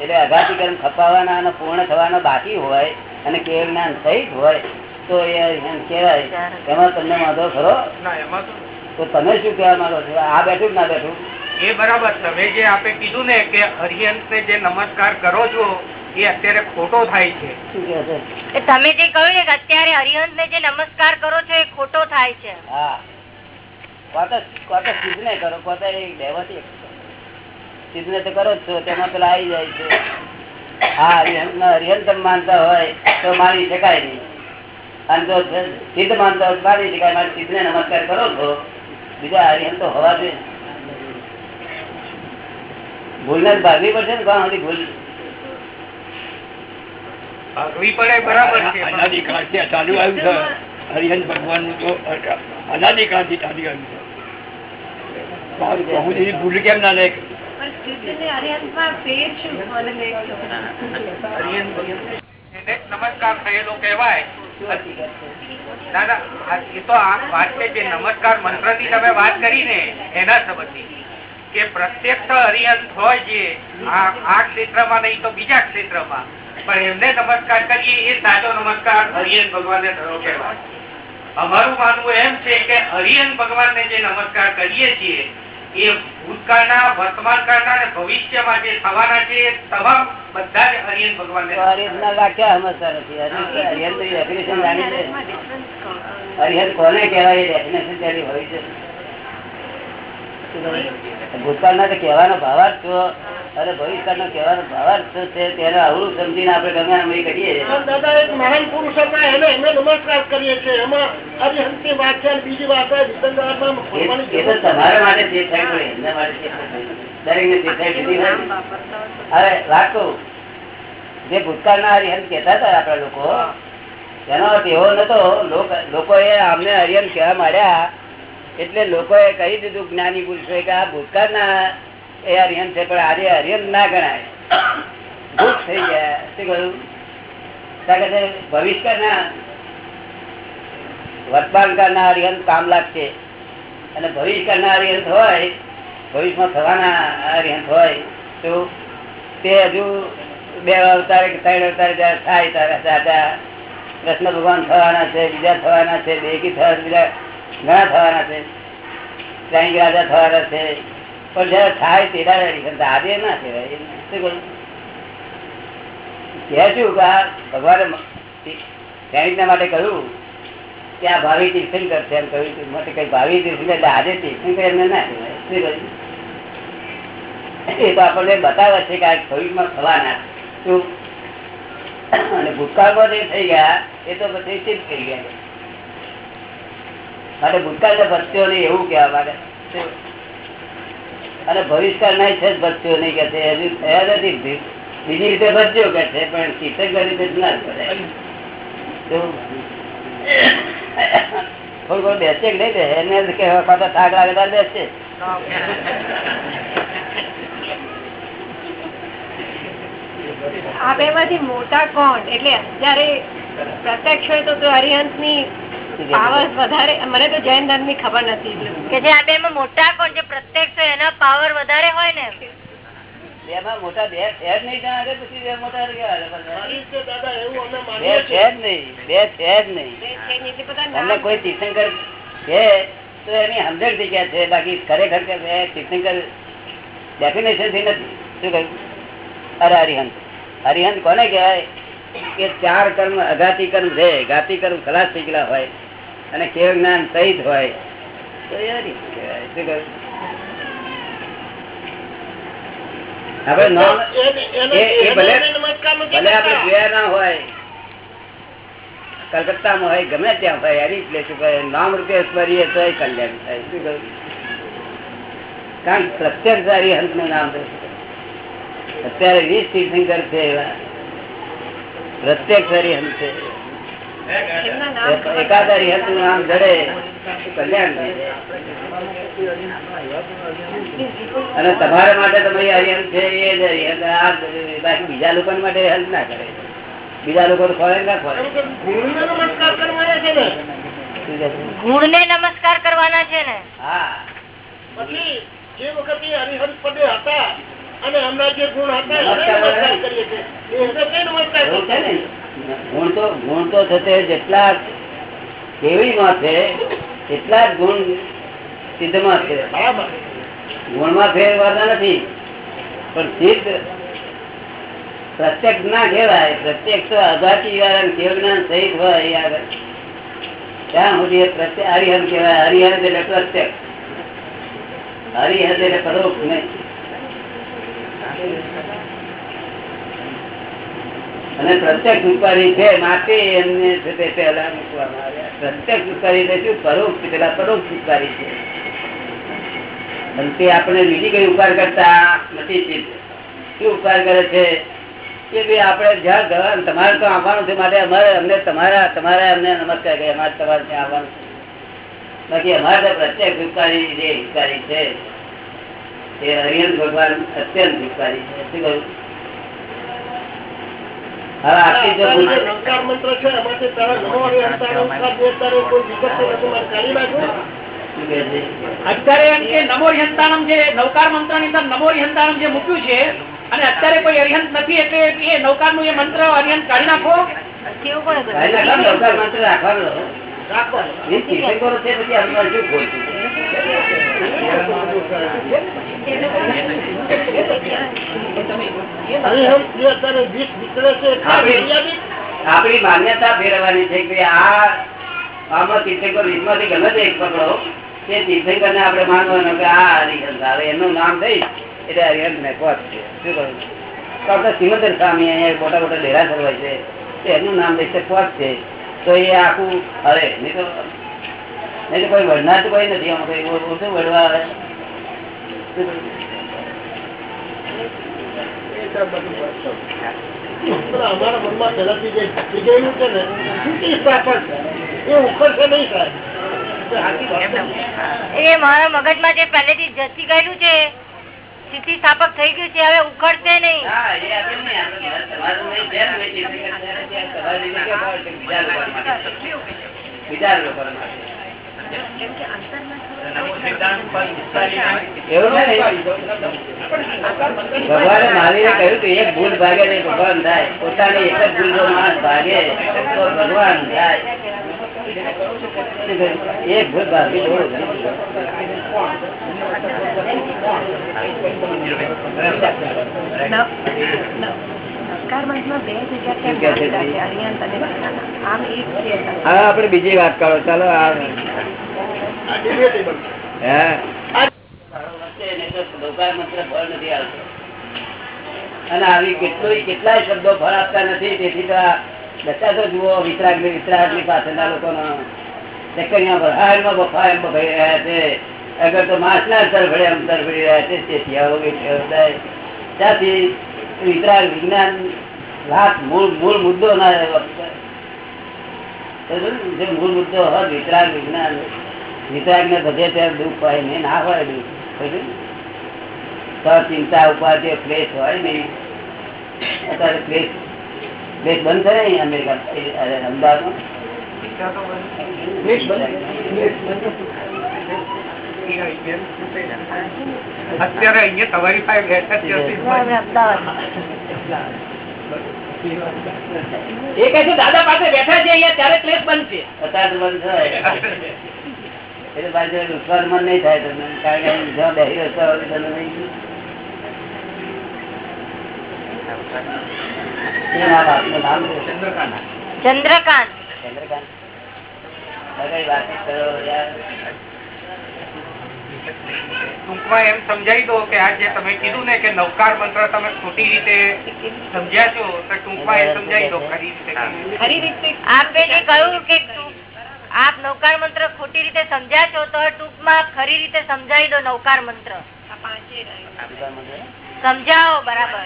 એટલે અઘાતીકરણ ખપાવાના અને પૂર્ણ થવાના બાકી હોય અને કેવળ જ્ઞાન સહિત હોય તો એ એમ કહેવાય એમાં તમને વાંધો ખરો? તો તો તમે શું કહેવા માંગો છો? આ બેઠું ના બેઠું? એ બરાબર તમે જે આપે કીધું ને કે હરિયંત ને જે નમસ્કાર કરો છો એ અત્યારે ખોટો થાય છે. તમે જે કહ્યું ને કે અત્યારે હરિહંત ને જે નમસ્કાર કરો છો એ ખોટો થાય છે. હા. કોતો કોતો ને કરો. કોતો એ દેવાથી સિદ્ધને તો કરો છો તેમાં પેલા આવી જાય છે. હા હરિહંત હરિહંત માનતા હોય તો માની શકાય નહીં. અને જો સિદ્ધ માનતા હોય માની શકાય મારે સિદ્ધને નમસ્કાર કરો છો. બીજા હરિહંત તો હોવા જોઈએ. ભૂલને ભાગવી પડશે ને કાં સુધી ભૂલ? ભાગવી પડે બરાબર છે ચાલુ આવ્યું છે. હરિહંત ભગવાનનું તો અનાદિકાળથી ચાલુ આવ્યું છે. હું ભૂલ કેમ ના લે હરિયંત ભગવાન નમસ્કાર થયેલો કહેવાય. ના ના એ તો આ વાત છે, જે નમસ્કાર મંત્રની તમે વાત કરી ને એના સંબંધી કે પ્રત્યક્ષ હરિયંત હોય જે આ ક્ષેત્રમાં નહીં તો બીજા ક્ષેત્રમાં. પણ એમને નમસ્કાર કરીએ એ સાચો નમસ્કાર હરિયન ભગવાનને થયો કહેવાય. અમારું માનવું એમ છે કે હરિયન ભગવાનને જે નમસ્કાર કરીએ છીએ એ ભૂતકાળના વર્તમાનકાળના અને ભવિષ્યમાં જે થવાના છે તમામ બધા જ હરિયન ભગવાન વાક્ય નથી જાણી છે હરિહંત કોને કહેવાય એ definition તેની છે. ભૂતકાળના તો કહેવાનો ભાવ છો અને ભવિષ્યનો કહેવાનો ભાવાર્થ છે તેને અવરું સમજીને આપણે ગમે એમ કરીએ. દાદા એક મહાન પુરુષ હતા એને અમે નમસ્કાર કરીએ છીએ. એમાં હરિહંતની વાત છે બીજી વાત છે. વિસંગારમાં તમારા માટે જે થાય હોય એમના માટે દરેકને જે થાય ને. હવે વાત કહું. જે ભૂતકાળના હરિહન કહેતા હતા આપણા લોકો અર્થ એવો નતો લોકો લોકોએ અમને હરિહન કહેવા માંડ્યા એટલે લોકોએ કહી દીધું જ્ઞાની પુરુષોએ કે આ ભૂતકાળના એ હરિયન છે, પણ આજે હરિયન ના ગણાય. ભૂત થઈ ગયા. શું કહ્યું? ભવિષ્ય કે તે વર્તમાન કરના હરિહંત કામ લાગશે. અને ભવિષ્યના હરિહંત હોય, ભવિષ્યમાં થવાના હરિહંત હોય, તો તે હજુ બે અવતારે કે ત્રણ અવતારે થાય ત્યારે દાદા કૃષ્ણ ભગવાન થવાના છે, બીજા થવાના છે દેખી થવા બીજા ઘણા થવાના છે. ત્રણ રાજા થવાના છે. પણ જયારે થાય હરિહંત આજે ના કહેવાય. શું કે ભગવાને સૈનિકના માટે કહ્યું કે આ ભાવિ તીર્થન કરશે એમ કહ્યું માટે કઈ ભાવિ તીર્થન એટલે આજે તીર્થંકર એમને ના કહેવાય? એ તો આપણને બતાવે છે કે આ ભવિષ્યમાં થવાના શું? અને ભૂતકાળમાં જે થઈ ગયા, એ તો પછી સિદ્ધ થઈ ગયા. માટે ભૂતકાળ ભક્તિઓ નહીં એવું કહેવા માંગે શું? ભવિષ્કાર ભવિષ્યકાળના છે જ નહીં કે છે, હજુ થયા નથી બીજી રીતે ભક્તિઓ કે છે, પણ તીર્થંકર રીતે જ ના શું? થોડું બેસે નહીં બે એને કે પાછા થાક લાગે ત્યારે બેસશે આ બે માંથી મોટા કોણ એટલે જયારે પ્રત્યક્ષ હોય તો હરિહંતની પાવર વધારે મને તો જૈન ધર્મની ખબર નથી કે જે આ બે માં મોટા કોણ જે પ્રત્યક્ષ હોય એના પાવર વધારે હોય ને બેમાં મોટા બે છે જ નહીં ત્યાં આગળ પછી બે મોટા કેવા છે બધા? સારી રીતે દાદા એવું અમે બે છે જ નહીં બે છે જ નહીં. બે છે ને એટલે બધા તમને કોઈ તીર્થંકર છે તો એની સમજણ જગ્યા છે બાકી ખરેખર તીર્થંકર ડેફિનેશનથી નથી. શું કહ્યું? અરે હરિહંત. હરિહંત કોને કહેવાય? કે ચાર કર્મ અઘાતી કર્મ છે ઘાતી કર્મ ખલાસ થઈ ગયેલા હોય. અને કેવ જ્ઞાન સહિત હોય તો એ કલકત્તામાં હોય ગમે ત્યાં હોય ઉપર નામ રૂપે સ્મરીએ તો કલ્યાણ થાય. શું કહ્યું? કારણ પ્રત્યક્ષ હરિહંતનું નામ અત્યારે વીસ તીર્થંકર છે એવા. પ્રત્યક્ષ હરિહંત છે. એમના નામ ખબર એકાદ હરિહંતનું નામ જડે કલ્યાણ અને તમારા માટે તો ભાઈ છે એ જ હરિહંત બાકી બીજા લોકો માટે હેલ્પ ના કરે. બીજા લોકો ખોરે ના ગુરુને નમસ્કાર કરવાના છે ને? ગુણ ને નમસ્કાર કરવાના છે ને. હા. પછી જે વખતે હરિહર પદે હતા અને હમણાં જે ગુણ હતા કરીએ છીએ. ગુણ તો ગુણ તો થશે જેટલા કેવડીમાં છે એટલા જ ગુણ સિદ્ધમાં છે. ગુણમાં ફેરવાતા નથી. પણ સિદ્ધ પ્રત્યક્ષ ના કહેવાય. પ્રત્યક્ષ તો અઘાતી વાળા કેવ જ્ઞાન સહિત હોય આગળ. ત્યાં સુધી પ્રત્યે હરિહર કહેવાય. હરિહર એટલે પ્રત્યક્ષ. હરિહર એટલે પરોક્ષ નહીં. અને પ્રત્યક્ષ ઉપકારી છે, માટે એમને છે તે પહેલા મૂકવામાં આવ્યા. પ્રત્યક્ષ ઉપકારી શું? પરોક્ષ, પેલા પરોક્ષ ઉપકારી છે. અને તે આપણે બીજી કઈ ઉપકાર કરતા નથી શું ઉપકાર કરે છે કે ભાઈ આપણે જ્યાં ગયા તમારે તો આવવાનું છે માટે અમારે, અમને તમારા તમારા અમને નમસ્કાર કરે અમારે તમારે ત્યાં આવવાનું બાકી અમારે પ્રત્યક્ષ પ્રત્યેક ઉપકારી જે ઉપકારી છે એ હરિયન ભગવાન અત્યંત ભિખારી છે. શું કહ્યું? હવે આટલી જો અત્યારે જે મંત્ર છે એમાંથી તારા નમો બે કોઈ વિગત નથી મારે અત્યારે નવકાર મંત્રની અંદર હરિહંતાનમ જે મૂક્યું છે અને અત્યારે કોઈ અરિહંત નથી એટલે એ નવકારનું એ મંત્ર અરિહંત કાઢી નાખો. કેવું ભાઈ નવકાર મંત્ર રાખવાનો. આપણી- માન્યતા ફેરવવાની છે કે આ આમાં તીર્થંકર રીતમાંથી ગમે તે એક પકડો તે તીર્થંકર ને આપણે માનવાનું કે આ હરિહંત આવે એનું નામ થઈ એટલે હરિહંત ને કોટ છે. શું કહ્યું તો આપણે સિમંદર સ્વામી અહીંયા મોટા મોટા ડેરા હોય છે એનું નામ લઈ છે કોટ છે. તો એ આખું હરે નહીં તો નહીં તો કોઈ વડનાર તો કોઈ નથી આમાં કઈ ઓછું વડવા આવે અમારા મનમાં પહેલાથી જે ઘટી છે ને એ ઉખડશે નહીં સાહેબ એ સાચી. એ મારા મગજમાં જે પહેલેથી જતી ગયેલું છે સ્થિતિ સ્થાપક થઈ ગયું છે હવે ઉખડશે નહીં. બીજા લોકો ભગવાને મહાવીરે કહ્યું કે એક ભૂલ ભાગે નહીં ભગવાન થાય. પોતાની એક જ ભૂલ જો માણસ ભાગે તો ભગવાન થાય. એક ભૂલ ભાગી નમસ્કાર આપણે બીજી વાત કરો. ચાલો લોકા અને આવી કેટલું કેટલાય શબ્દો ફળ આપતા નથી. તેથી તો આ દશા તો જુઓ વિતરાગની વિતરાગની લોકોનો ચક્કરિયા બફા એમ બફાઈ રહ્યા છે. અગર તો માસના તરફડે એમ તરફડી રહ્યા છે. તેથી ત્યાંથી વિતરાગ વિજ્ઞાન વાત મૂળ મૂળ મુદ્દો ના રહ્યો જે મૂળ મુદ્દો હોય વિતરાગ વિજ્ઞાન વિતરાગ ને બધે ત્યારે દુઃખ હોય ને ના હોય દુઃખ ચિંતા, ઉપાધિ, ક્લેશ હોય ને. અત્યારે ક્લેશ ક્લેશ બંધ કરે ને અમેરિકા અમદાવાદ અમદાવાદમાં? અત્યારે અહીંયા તમારી પાસે બેઠા છે એ કહે છે દાદા પાસે બેઠા છે અહીંયા ત્યારે ક્લેશ બનશે અત્યારે બંધ થાય એટલે પાછું મન નહીં થાય તમને કારણ કે બેસી ચંદ્રકાંત. ચંદ્રકાંત. યાર. ટૂંકમાં એમ સમજાવી દો કે આ જે તમે કીધું ને કે નવકાર મંત્ર તમે ખોટી રીતે સમજ્યા છો તો ટૂંકમાં એ સમજાવી દો ખરી રીતે ખરી રીતે. આપે જે કહ્યું કે આપ નૌકાર મંત્ર ખોટી રીતે સમજ્યા છો તો ટૂંકમાં ખરી રીતે સમજાવી દો નૌકાર મંત્ર. સમજાવો બરાબર.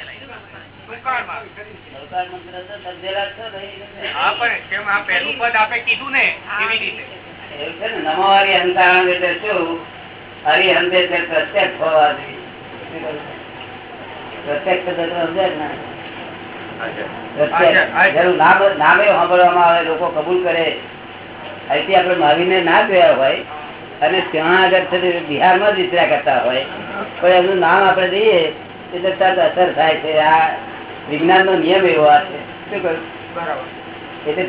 નમો નમોવારી અંતરાણ એટલે શું? હરિહંતે તે પ્રત્યક્ષ હોવા નામ સાંભળવામાં આવે લોકો કબૂલ કરે. અહીંથી આપણે મહાવીરને ના જોયા હોય અને ત્યાં આગળ થતી બિહારમાં જ વિચર્યા કરતા હોય. પણ એમનું નામ આપણે દઈએ એટલે તરત અસર થાય છે. આ વિજ્ઞાન નો નિયમ એવો આ છે. શું કહ્યું? એટલે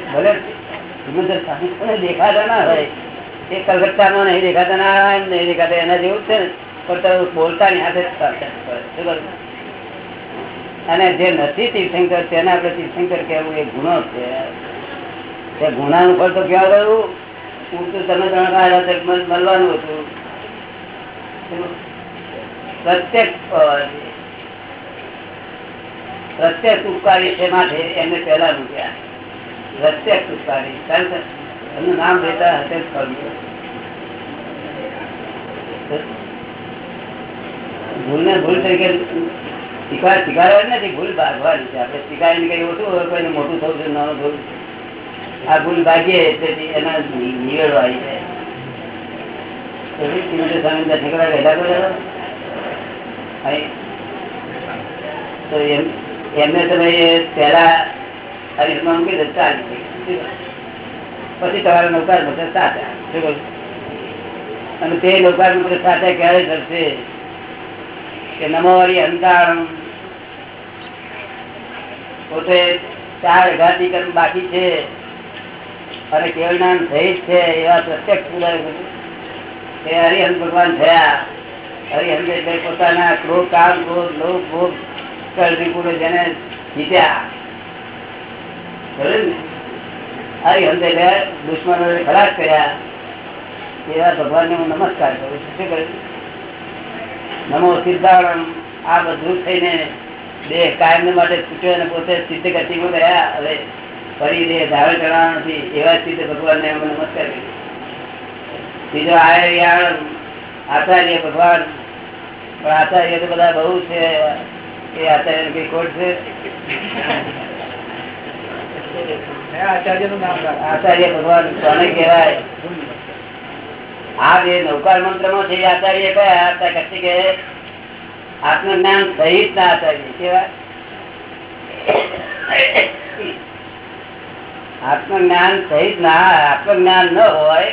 ભલે દેખાતા ના હોય એ કલકત્તામાં નહીં દેખાતા, નારાયણ નહીં દેખાતા, એના જેવું છે ને. પણ બોલતા ની હાથે? અને જે નથી તીર્થંકર, તેને આપણે તીર્થંકર કહેવું એ ગુનો છે. તે ગુનાનું ફળ તો ક્યાં ગયું? હું તો તમે ત્રણ મળવાનું હતું. પ્રત્યક્ષ ફળ. પ્રત્યક્ષ ઉપકારી છે માટે એમને પહેલા મૂક્યા પ્રત્યક્ષ ઉપકારી કારણ એમનું નામ લેતા હશે ભૂલ ને ભૂલ તરીકે શીખવા નથી, ભૂલ ભાગવાની છે. આપણે શીખાડીને કઈ ઓછું હોય, કોઈને મોટું થવું છે, નાનું થવું આ ભૂલ ભાગીએ એટલે એના નિવેડો આવી જાય. કરવા ગયેલા કોઈ તો એમ એમને તમે પહેલા હરીફમાં મૂકી દે ચાલી પછી તમારા નૌકાર બધા સાચા. અને તે નૌકાર બધા સાચા ક્યારે થશે કે નમોવાળી અંધારણ પોતે ચાર ઘાતી કર્મ બાકી છે અને કેવળ નામ સહિત છે એવા પ્રત્યક્ષ એ હરિહન ભગવાન થયા. હરિહન એટલે પોતાના ક્રોધ, કામ ક્રોધ, લોભ, ભોગ કળરીપુરે જેને જીત્યા. ને? હરિહંત એટલે દુશ્મનો ખરાબ કર્યા. એવા ભગવાનને હું નમસ્કાર કરું છું. શું કરું નમો સિદ્ધારણ આ બધું થઈને દેહ કાયમ માટે છૂટ્યો અને પોતે સિદ્ધ ગતિમાં ગયા હવે ફરી દેહ ધારણ કરવાનો નથી. એવા સિદ્ધ ભગવાનને અમે નમસ્કાર કરીએ બીજો આર્ય આચાર્ય ભગવાન. પણ આચાર્ય તો બધા બહુ છે. એ આચાર્ય કઈ ખોટ છે? આચાર્ય ભગવાન કોને કહેવાય? માં આત્મજ્ઞાન સહિત ના આત્મજ્ઞાન ના હોય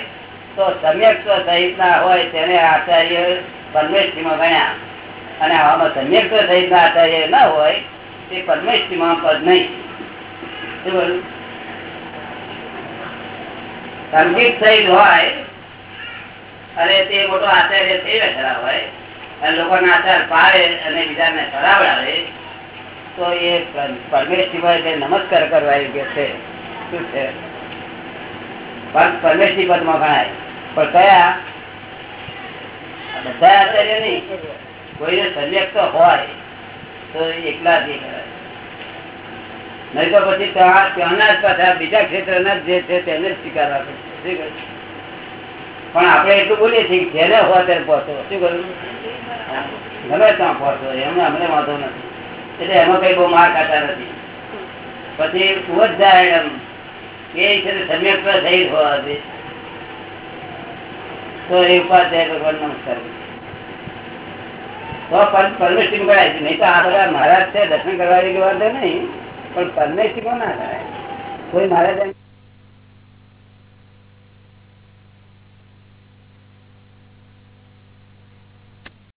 તો સમ્યક સહિત ના હોય તેને આચાર્ય પરમેશ્વરીમાં ગણ્યા. અને આમાં સમ્યક સહિત ના આચાર્ય ન હોય તે પરમેશ્વરીમાં પદ નહીં સંગીત સહિત હોય, અને તે મોટો આચાર્ય થઈ બેઠેલા હોય, અને લોકોના આચાર પાડે અને બીજાને સરાવડાવે તો એ તે નમસ્કાર કરવા યોગ્ય છે, શું છે? પણ પરમેશ્વરી પદમાં ગણાય. પણ કયા? બધા આચાર્ય નહીં કોઈને સમ્યક તો હોય, તો એકલા જ કરાય. નહીં તો પછી ત્યાંના જ પાછા બીજા ક્ષેત્રના જ છે તેને જ સ્વીકાર આપે શું કહ્યું? પણ આપણે એટલું બોલીએ છીએ જેને હોય ત્યારે પહોંચો. શું કરું ગમે ત્યાં પહોંચો. એમને અમને વાંધો નથી. એટલે એમાં કઈ બહુ માર ખાતા નથી. પછી તું જ એમ. એ છે સમ્યક થઈ હોવા દે તો એ ઉપાધ્યાય ભગવાન નમસ્કાર તો પણ પરમેશ્વરી કરાય છે. નહીં તો આ બધા મહારાજ છે, દર્શન કરવા વાંધો નહીં. પણ પરમેશ્વરી ના થાય. કોઈ એમ